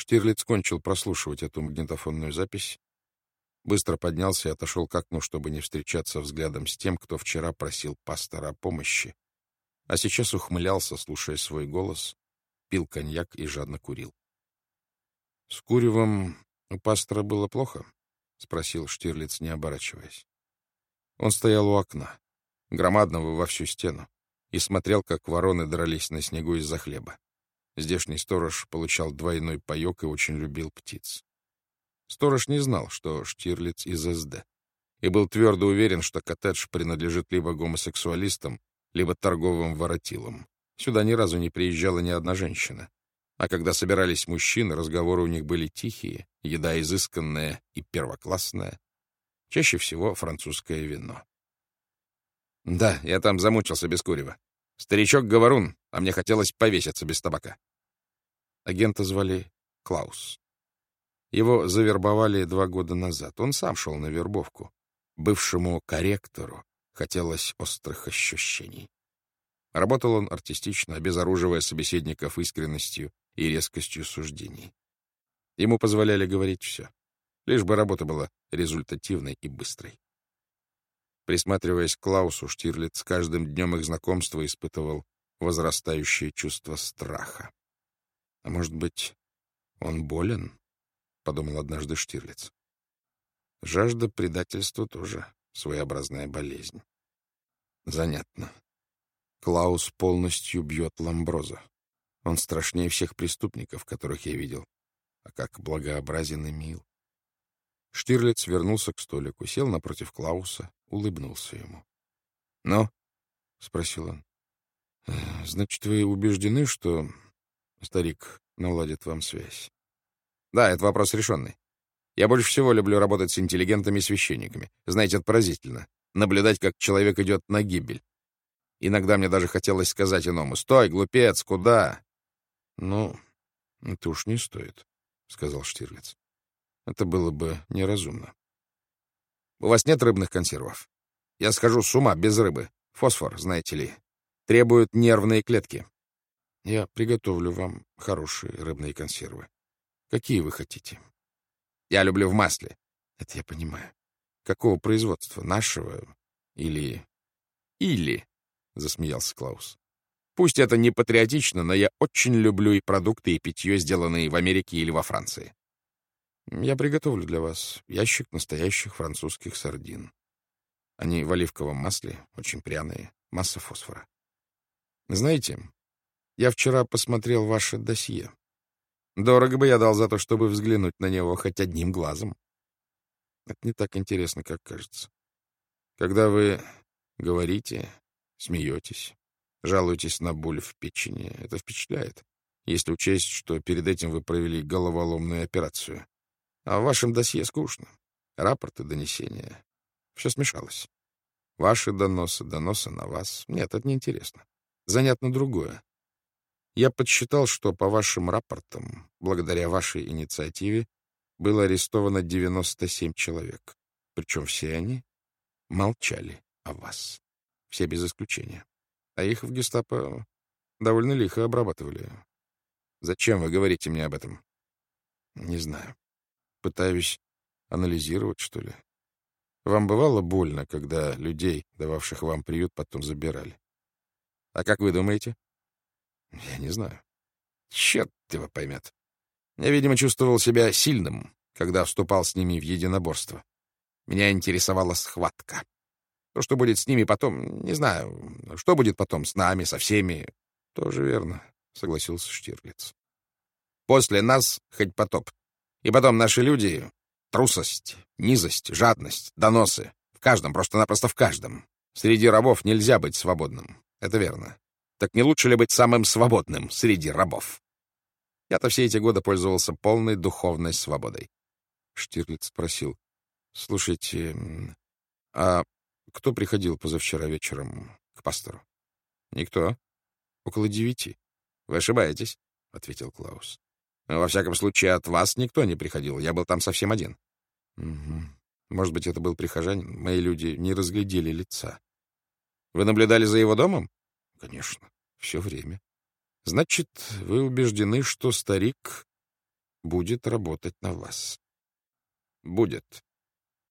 Штирлиц кончил прослушивать эту магнитофонную запись, быстро поднялся и отошел к окну, чтобы не встречаться взглядом с тем, кто вчера просил пастора о помощи, а сейчас ухмылялся, слушая свой голос, пил коньяк и жадно курил. — С куревом у пастора было плохо? — спросил Штирлиц, не оборачиваясь. Он стоял у окна, громадного во всю стену, и смотрел, как вороны дрались на снегу из-за хлеба. Здешний сторож получал двойной паек и очень любил птиц. Сторож не знал, что Штирлиц из СД, и был твердо уверен, что коттедж принадлежит либо гомосексуалистам, либо торговым воротилам. Сюда ни разу не приезжала ни одна женщина. А когда собирались мужчины, разговоры у них были тихие, еда изысканная и первоклассная. Чаще всего французское вино. Да, я там замучился без курева. Старичок-говорун, а мне хотелось повеситься без табака. Агента звали Клаус. Его завербовали два года назад. Он сам шел на вербовку. Бывшему корректору хотелось острых ощущений. Работал он артистично, обезоруживая собеседников искренностью и резкостью суждений. Ему позволяли говорить все, лишь бы работа была результативной и быстрой. Присматриваясь к Клаусу, Штирлиц с каждым днем их знакомства испытывал возрастающее чувство страха. А может быть, он болен? — подумал однажды Штирлиц. Жажда предательства тоже своеобразная болезнь. Занятно. Клаус полностью бьет Ламброза. Он страшнее всех преступников, которых я видел. А как благообразен и мил. Штирлиц вернулся к столику, сел напротив Клауса, улыбнулся ему. — Ну? — спросил он. «Э, — Значит, вы убеждены, что старик наладит вам связь? — Да, это вопрос решенный. Я больше всего люблю работать с интеллигентными священниками. Знаете, это поразительно. Наблюдать, как человек идет на гибель. Иногда мне даже хотелось сказать иному, «Стой, глупец, куда?» «Ну, это уж не стоит», — сказал Штирлиц. «Это было бы неразумно». «У вас нет рыбных консервов?» «Я схожу с ума без рыбы. Фосфор, знаете ли, требуют нервные клетки». «Я приготовлю вам хорошие рыбные консервы. Какие вы хотите?» Я люблю в масле. Это я понимаю. Какого производства? Нашего или... Или, — засмеялся Клаус. Пусть это не патриотично, но я очень люблю и продукты, и питье, сделанные в Америке или во Франции. Я приготовлю для вас ящик настоящих французских сардин. Они в оливковом масле, очень пряные, масса фосфора. Знаете, я вчера посмотрел ваше досье. Дорого бы я дал за то, чтобы взглянуть на него хоть одним глазом. Это не так интересно, как кажется. Когда вы говорите, смеетесь, жалуетесь на боль в печени, это впечатляет, если учесть, что перед этим вы провели головоломную операцию. А в вашем досье скучно. Рапорты, донесения. Все смешалось. Ваши доносы, доносы на вас. Нет, это неинтересно. Занятно другое. Я подсчитал, что по вашим рапортам, благодаря вашей инициативе, было арестовано 97 человек. Причем все они молчали о вас. Все без исключения. А их в гестапо довольно лихо обрабатывали. Зачем вы говорите мне об этом? Не знаю. Пытаюсь анализировать, что ли. Вам бывало больно, когда людей, дававших вам приют, потом забирали? А как вы думаете? Я не знаю. Черт его поймет. Я, видимо, чувствовал себя сильным, когда вступал с ними в единоборство. Меня интересовала схватка. То, что будет с ними потом, не знаю. Что будет потом с нами, со всеми, тоже верно, — согласился Штирлиц. После нас хоть потоп. И потом наши люди — трусость, низость, жадность, доносы. В каждом, просто-напросто в каждом. Среди рабов нельзя быть свободным. Это верно. Так не лучше ли быть самым свободным среди рабов? Я-то все эти годы пользовался полной духовной свободой. Штирлиц спросил. — Слушайте, а кто приходил позавчера вечером к пастору? — Никто. — Около девяти. — Вы ошибаетесь, — ответил Клаус. — Во всяком случае, от вас никто не приходил. Я был там совсем один. — Угу. Может быть, это был прихожанин. Мои люди не разглядели лица. — Вы наблюдали за его домом? Конечно, все время. Значит, вы убеждены, что старик будет работать на вас. Будет.